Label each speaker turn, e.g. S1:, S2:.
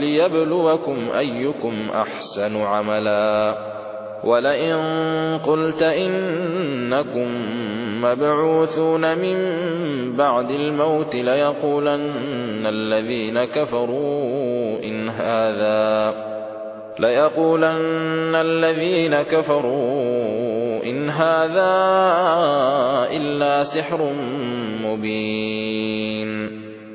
S1: ليبلوكم أيكم أحسن عملا. ولئن قلت إنكم مبعوثون من بعد الموت ليقولن الذين كفروا إن هذا ليقولن الذين كفروا إن هذا إلا سحر مبين.